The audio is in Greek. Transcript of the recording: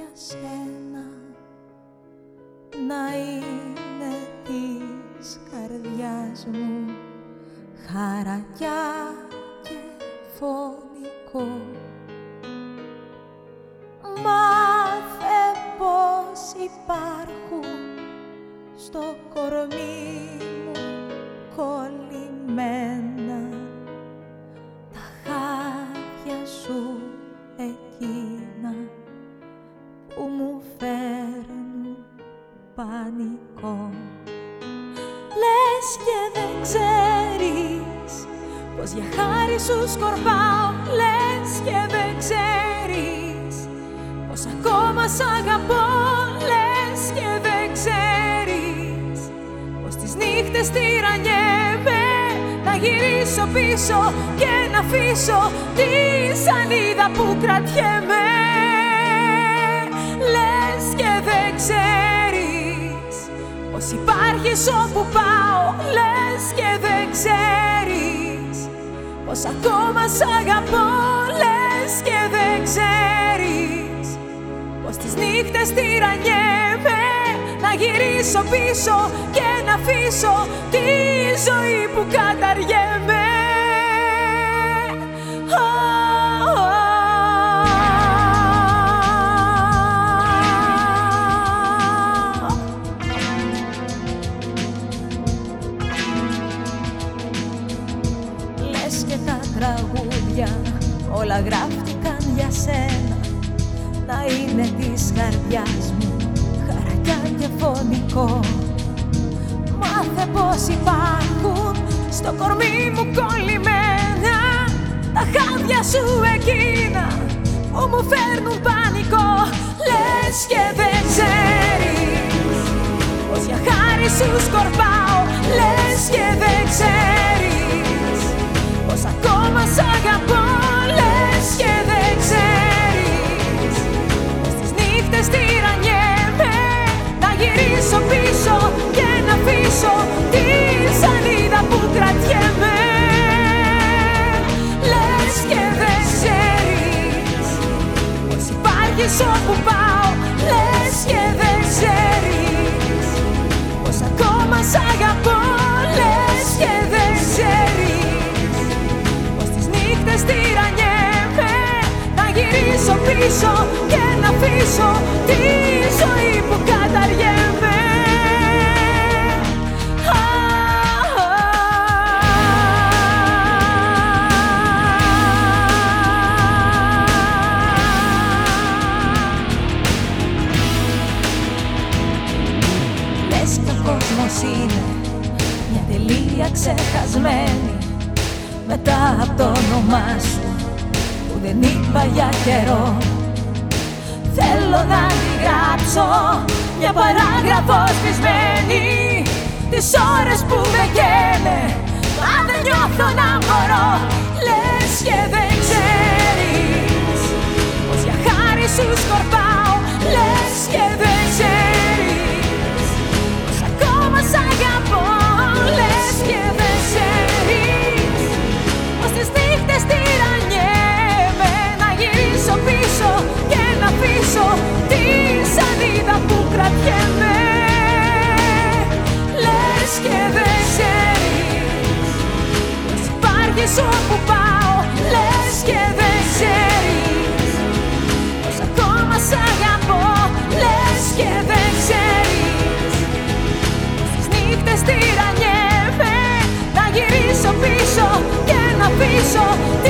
για σένα να είναι της καρδιάς μου χαρακιά και φωνικό. Μάθε πως υπάρχουν στο κορμί μου κολλημένα. Τα χάδια σου εκείνα που μου φέρνουν πανικό. Λες και δεν ξέρεις πως για χάρη σου σκορπάω. Λες και δεν ξέρεις πως ακόμα σ' αγαπώ. Λες και δεν ξέρεις πως τις νύχτες τυραννιέμαι. Να γυρίσω πίσω και να αφήσω τη σανίδα που κρατιέμαι υπάρχεις όπου πάω Λες και δεν ξέρεις πως ακόμα σ' αγαπώ. Λες και δεν ξέρεις πως τις νύχτες τυραννιέμαι. Να γυρίσω πίσω και να αφήσω τη ζωή που καταργέμαι και τα τραγούδια όλα γράφτηκαν για σένα. Να είναι της καρδιάς μου χαρακιά και φωνικό. Μάθε πως υπάρχουν στο κορμί μου κολλημένα. Τα χάδια σου εκείνα που μου φέρνουν πανικό. Λες και δεν ξέρεις πως για χάρη σου σκορπάω υπάρχεις όπου πάω Λες και δεν ξέρεις. Πως ακόμα σ' αγαπώ Λες και δεν ξέρεις. Πως τις νύχτες τυραννιέμαι να γυρίσω πίσω και να αφήσω τη ζωή που καταργέμαι κόσμος είναι μια τελεία ξεχασμένη. Μετά από το όνομά σου που δεν είπα για καιρό. Θέλω να τη γράψω μια παράγραφο σβησμένη. Τις ώρες που με καίνε μα δεν νιώθω να μπορώ. Λες και official.